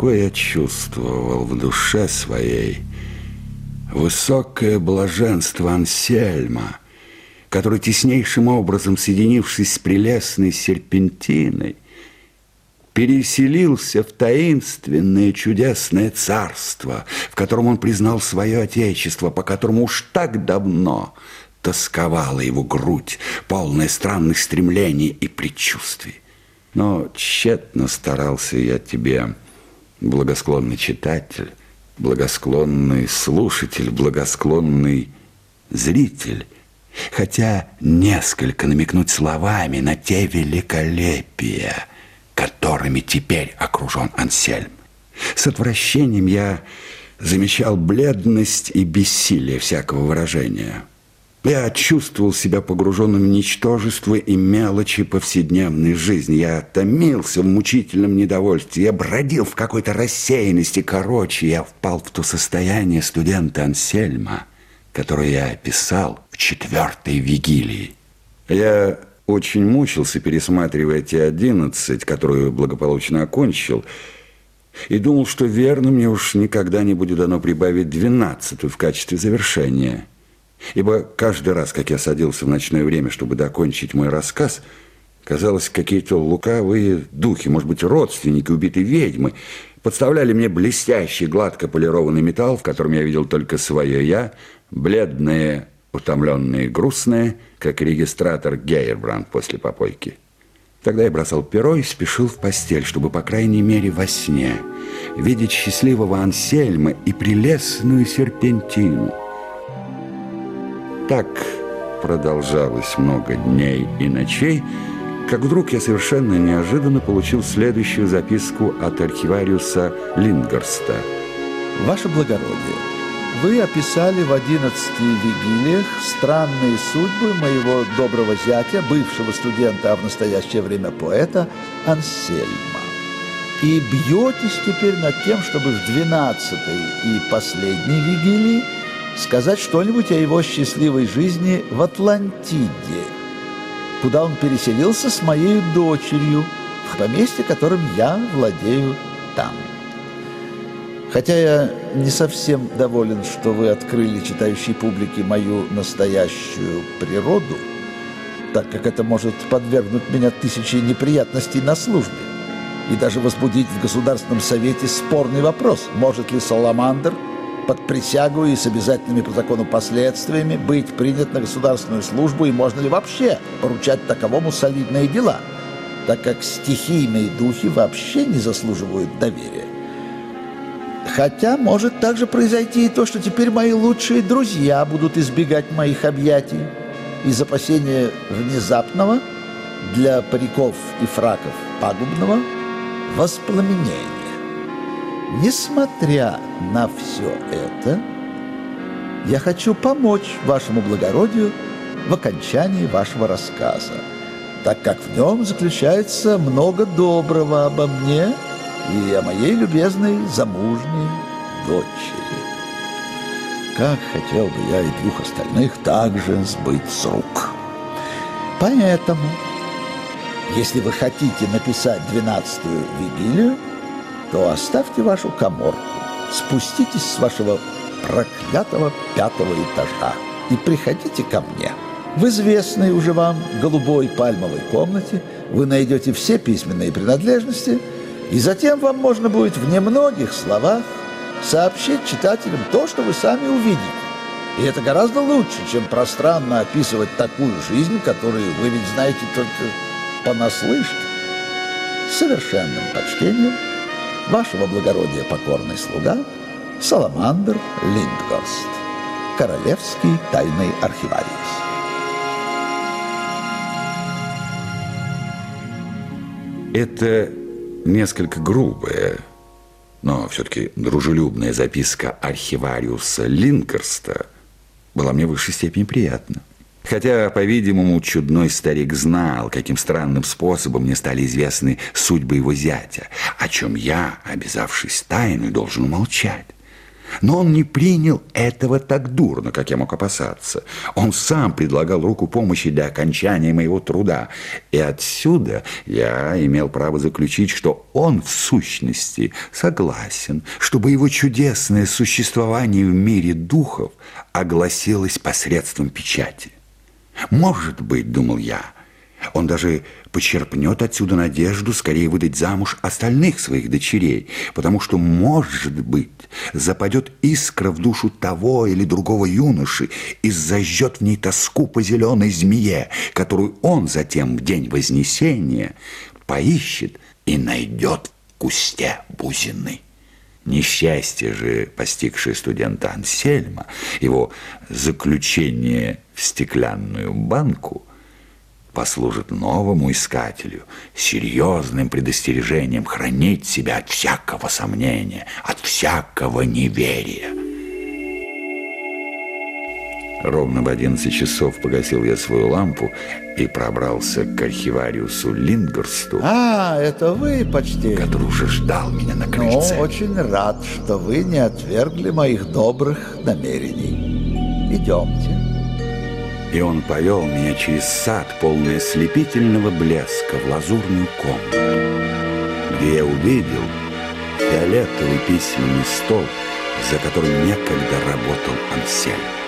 так глубоко я чувствовал в душе своей высокое блаженство Ансельма, который, теснейшим образом соединившись с прелестной серпентиной, переселился в таинственное чудесное царство, в котором он признал свое отечество, по которому уж так давно тосковала его грудь, полная странных стремлений и предчувствий. Но тщетно старался я тебе, благосклонный читатель, благосклонный слушатель, благосклонный зритель, хотя несколько намекнуть словами на те великолепия, которыми теперь окружен Ансельм. С отвращением я замечал бледность и бессилие всякого выражения – я чувствовал себя погруженным в ничтожество и мелочи повседневной жизни. Я томился в мучительном недовольстве. Я бродил в какой-то рассеянности. Короче, я впал в то состояние студента Ансельма, которое я описал в четвертой вигилии. Я очень мучился, пересматривая те одиннадцать, которую благополучно окончил, и думал, что верно мне уж никогда не будет дано прибавить двенадцатую в качестве завершения – Ибо каждый раз, как я садился в ночное время, чтобы докончить мой рассказ, казалось, какие-то лукавые духи, может быть, родственники убитой ведьмы, подставляли мне блестящий, гладко полированный металл, в котором я видел только свое «я», бледное, утомленное и грустное, как регистратор Гейербранд после попойки. Тогда я бросал перо и спешил в постель, чтобы, по крайней мере, во сне видеть счастливого Ансельма и прелестную серпентину – так продолжалось много дней и ночей, как вдруг я совершенно неожиданно получил следующую записку от архивариуса Лингерста. «Ваше благородие, вы описали в одиннадцати вигилиях странные судьбы моего доброго зятя, бывшего студента, а в настоящее время поэта Ансельма. И бьетесь теперь над тем, чтобы в двенадцатой и последней вигилии сказать что-нибудь о его счастливой жизни в Атлантиде, куда он переселился с моей дочерью, в поместье, которым я владею там. Хотя я не совсем доволен, что вы открыли читающей публике мою настоящую природу, так как это может подвергнуть меня тысячи неприятностей на службе и даже возбудить в Государственном Совете спорный вопрос, может ли Саламандр – под присягу и с обязательными по закону последствиями быть принят на государственную службу и можно ли вообще поручать таковому солидные дела, так как стихийные духи вообще не заслуживают доверия. Хотя может также произойти и то, что теперь мои лучшие друзья будут избегать моих объятий из опасения внезапного для париков и фраков пагубного воспламенения. Несмотря на все это, я хочу помочь вашему благородию в окончании вашего рассказа, так как в нем заключается много доброго обо мне и о моей любезной замужней дочери. Как хотел бы я и двух остальных также сбыть с рук. Поэтому, если вы хотите написать двенадцатую вигилию, то оставьте вашу коморку, спуститесь с вашего проклятого пятого этажа и приходите ко мне. В известной уже вам голубой пальмовой комнате вы найдете все письменные принадлежности, и затем вам можно будет в немногих словах сообщить читателям то, что вы сами увидите. И это гораздо лучше, чем пространно описывать такую жизнь, которую вы ведь знаете только понаслышке. С совершенным почтением – Вашего благородия покорный слуга Саламандр Линдгорст, Королевский тайный архивариус. Это несколько грубая, но все-таки дружелюбная записка архивариуса Линкерста была мне в высшей степени приятна. Хотя, по-видимому, чудной старик знал, каким странным способом мне стали известны судьбы его зятя, о чем я, обязавшись тайной, должен молчать. Но он не принял этого так дурно, как я мог опасаться. Он сам предлагал руку помощи для окончания моего труда. И отсюда я имел право заключить, что он в сущности согласен, чтобы его чудесное существование в мире духов огласилось посредством печати. Может быть, думал я, — он даже почерпнет отсюда надежду скорее выдать замуж остальных своих дочерей, потому что, может быть, западет искра в душу того или другого юноши и зажжет в ней тоску по зеленой змее, которую он затем в день Вознесения поищет и найдет в кусте бузины. Несчастье же, постигшее студента Ансельма, его заключение в стеклянную банку – послужит новому искателю серьезным предостережением хранить себя от всякого сомнения, от всякого неверия. Ровно в 11 часов погасил я свою лампу и пробрался к архивариусу Лингерсту. А, это вы, почти. Который уже ждал меня на крыльце. Ну, очень рад, что вы не отвергли моих добрых намерений. Идемте и он повел меня через сад, полный ослепительного блеска, в лазурную комнату, где я увидел фиолетовый письменный стол, за которым некогда работал Ансель.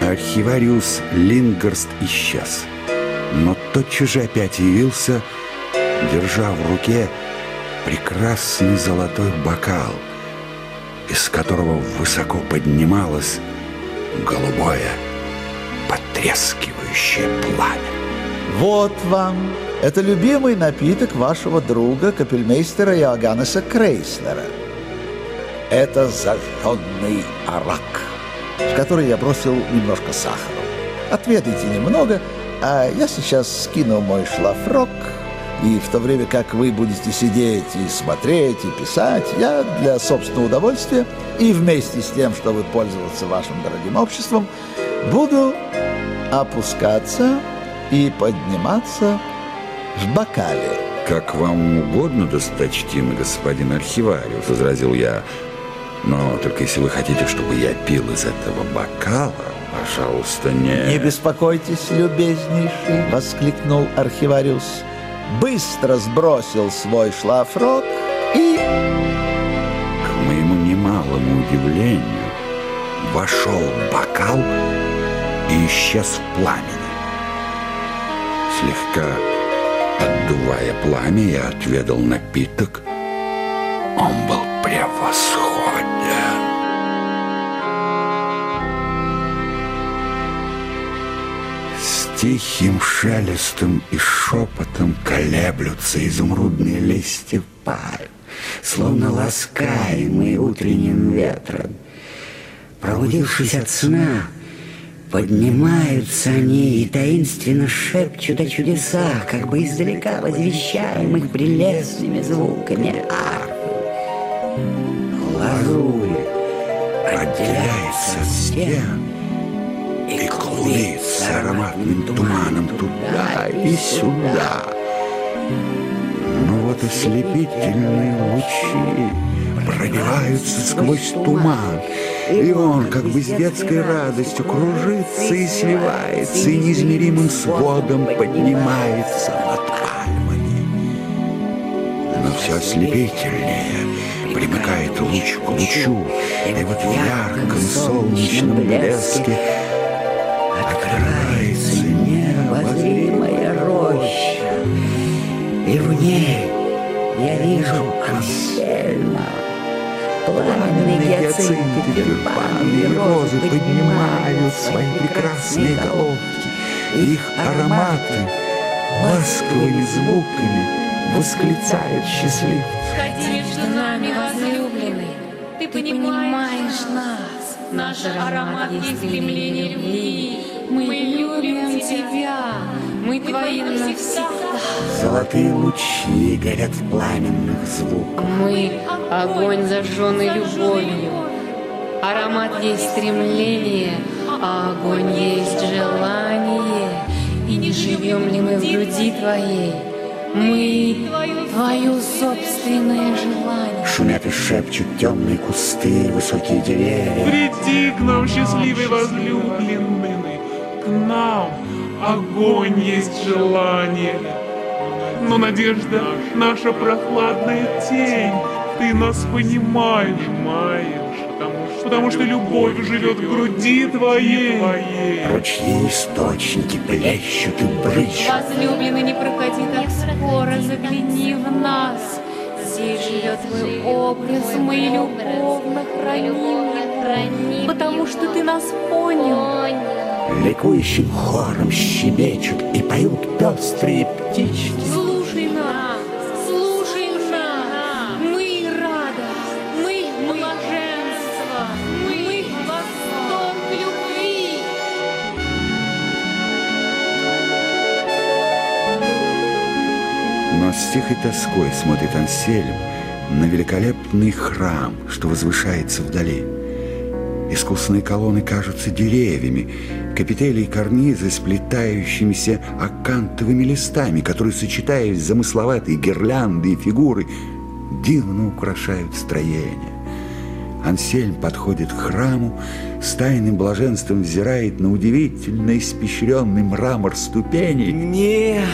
Архивариус Лингерст исчез, но тотчас же опять явился, держа в руке прекрасный золотой бокал – из которого высоко поднималось голубое, потрескивающее пламя. Вот вам. Это любимый напиток вашего друга, капельмейстера Иоганнеса Крейслера. Это зажженный арак, в который я бросил немножко сахара. Отведайте немного, а я сейчас скину мой шлафрок – и в то время как вы будете сидеть и смотреть, и писать, я для собственного удовольствия и вместе с тем, чтобы пользоваться вашим дорогим обществом, буду опускаться и подниматься в бокале. «Как вам угодно, досточтимый господин архивариус», — возразил я. «Но только если вы хотите, чтобы я пил из этого бокала, пожалуйста, не...» «Не беспокойтесь, любезнейший!» — воскликнул архивариус быстро сбросил свой шлафрок и... К моему немалому удивлению, вошел в бокал и исчез в пламени. Слегка отдувая пламя, я отведал напиток. Он был превосходен. Тихим шелестом и шепотом колеблются изумрудные листья пальм, словно ласкаемые утренним ветром. Пробудившись от сна, поднимаются они и таинственно шепчут о чудесах, как бы издалека возвещаемых прелестными звуками арфы. Лазурь отделяется от стен, и клубится ароматным туманом туда и сюда. Но вот ослепительные лучи пробиваются сквозь туман, и он, как бы с детской радостью, кружится и сливается, и неизмеримым сводом поднимается над пальмами. Но все ослепительнее примыкает луч к лучу, и вот в ярком солнечном блеске Открывается необозримая роща, И в ней я вижу Ансельма. Пламенные гиацинты, тюльпаны розы поднимают свои прекрасные головки. Их ароматы ласковыми звуками восклицают счастливцы. Ходи между нами, возлюбленный, ты понимаешь нас, наш аромат есть стремление любви, мы любим Тебя, мы Твои навсегда. Золотые лучи горят в пламенных звуках. Мы огонь, зажженный любовью. Аромат есть стремление, а огонь есть желание. И не живем ли мы в груди Твоей, Мы твое собственное желание. Шумят и шепчут темные кусты, высокие деревья. Приди к нам, счастливый возлюбленный, нам огонь есть желание. Но надежда наша прохладная тень, ты нас понимаешь, понимаешь, потому что любовь живет в груди твоей. Ручьи источники плещут и брызжут. Возлюбленный, не проходи так скоро, загляни в нас. Здесь живет твой образ, мы любовно храним, потому что ты нас понял. Ликующим хором щебечут и поют пестрые птички. Слушай нас, слушай нас. Мы радость, мы блаженство, мы восторг любви. Но с тихой тоской смотрит Ансельм на великолепный храм, что возвышается вдали. Искусные колонны кажутся деревьями, капители и карнизы сплетающимися акантовыми листами, которые, сочетаясь в замысловатые гирлянды и фигуры, дивно украшают строение. Ансельм подходит к храму, с тайным блаженством взирает на удивительно испещренный мрамор ступеней. Нет,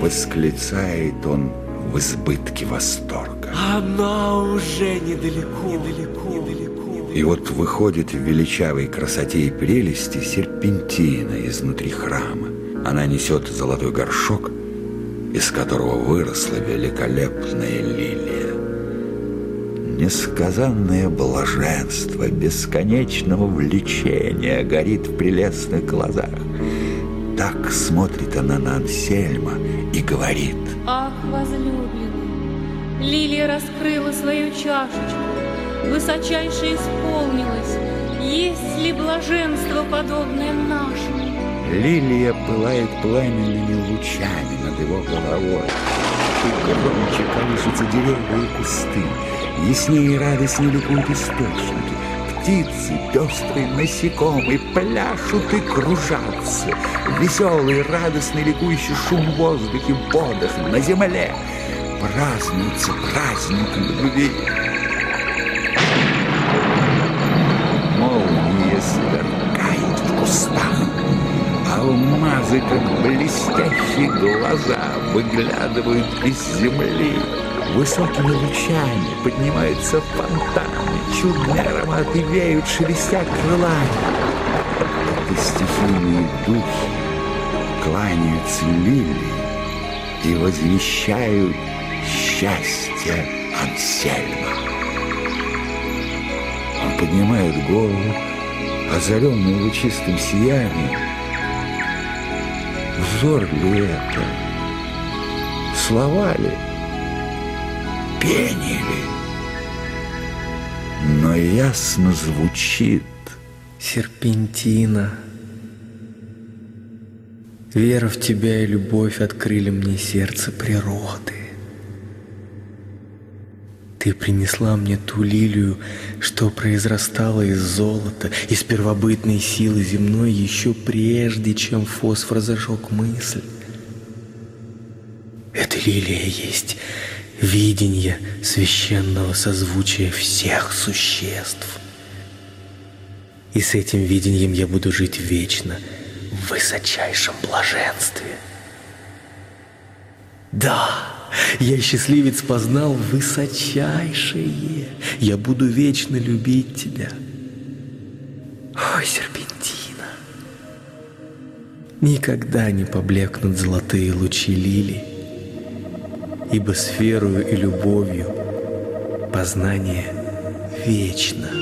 Восклицает он в избытке восторга. она уже недалеко, недалеко, недалеко. И вот выходит в величавой красоте и прелести серпентина изнутри храма. Она несет золотой горшок, из которого выросла великолепная лилия. Несказанное блаженство бесконечного влечения горит в прелестных глазах. Так смотрит она на Ансельма и говорит. Ах, возлюбленный, лилия раскрыла свою чашечку, высочайше исполнилась. Есть ли блаженство, подобное нашему? Лилия пылает пламенными лучами над его головой. И громче колышутся деревья и кусты. Яснее и радостнее ликуют источники. Птицы, пестрые насекомые пляшут и кружатся. Веселый, радостный, ликующий шум в воздухе, в на земле. Празднуется праздник любви. Алмазы, как блестящие глаза, выглядывают из земли. Высокими лучами поднимаются фонтаны, чудные ароматы веют, шелестя крылами. Это стихийные духи кланяются лилии и возвещают счастье Ансельма. Он поднимает голову, озаренный лучистым сиянием. Взор ли это? Слова ли? Пение ли? Но ясно звучит Серпентина. Вера в тебя и любовь открыли мне сердце природы. Ты принесла мне ту лилию, что произрастала из золота, из первобытной силы земной еще прежде, чем фосфор зажег мысль. Эта лилия есть видение священного созвучия всех существ. И с этим видением я буду жить вечно, в высочайшем блаженстве. Да, я, счастливец, познал высочайшее. Я буду вечно любить тебя. Ой, серпентина. Никогда не поблекнут золотые лучи лилий, ибо с верою и любовью познание вечно.